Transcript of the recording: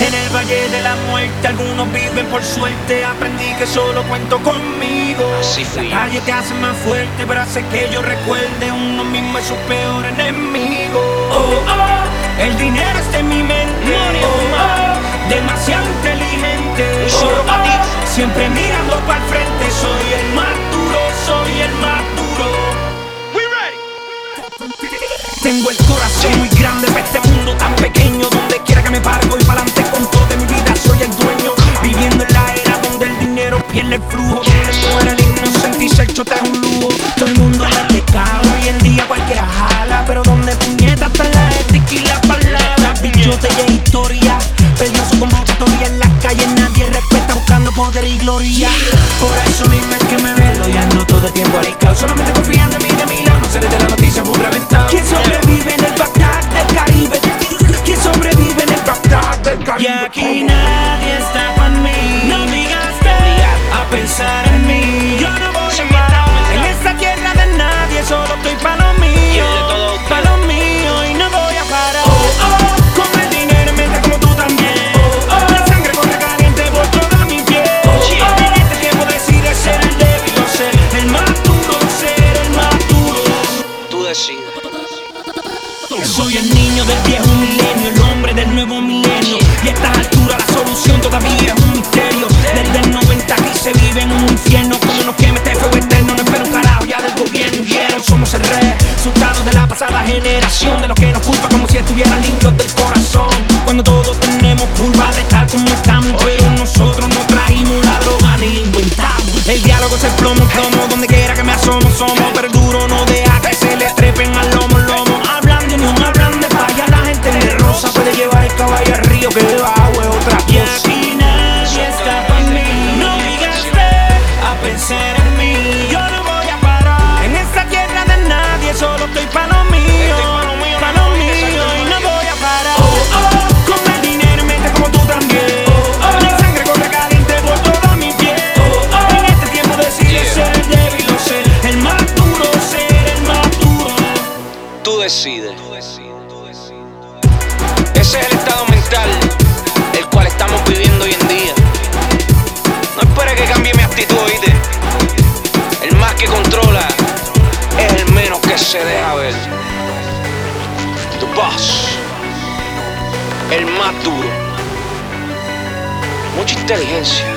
En el valle de la muerte algunos viven por suerte. Aprendí que solo cuento conmigo. Así fui. La calle te hace más fuerte, pero hace que yo recuerde uno mismo es su peor enemigo. Oh, oh, el dinero está en mi mente. Oh, oh, demasiado inteligente. Oh, oh, siempre mirando para el frente. Soy el más duro, soy el más duro. Tengo el corazón muy grande para este mundo tan pequeño Donde quiera que me pare voy Bichote y historia, perdió su convocatoria en las calles Nadie respeta buscando poder y gloria. Por eso mismo es que me velo y ando todo el tiempo Solamente confiando en soy el niño del viejo milenio, el hombre del nuevo milenio. Y a estas alturas la solución todavía es un misterio. Desde el 90 aquí se vive en un infierno. Cuando nos queme este fuego eterno, no espero un carajo ya del gobierno. Vieron, somos el resultado de la pasada generación. De los que nos culpa como si estuvieran limpios del corazón. Cuando todos tenemos culpa de estar como estamos. Pero nosotros no trajimos la droga ni inventamos. El diálogo es el plomo, plomo. Donde quiera que me asomo, somos. Decides. Ese es el estado mental el cual estamos viviendo hoy en día. El más duro. Mucha inteligencia.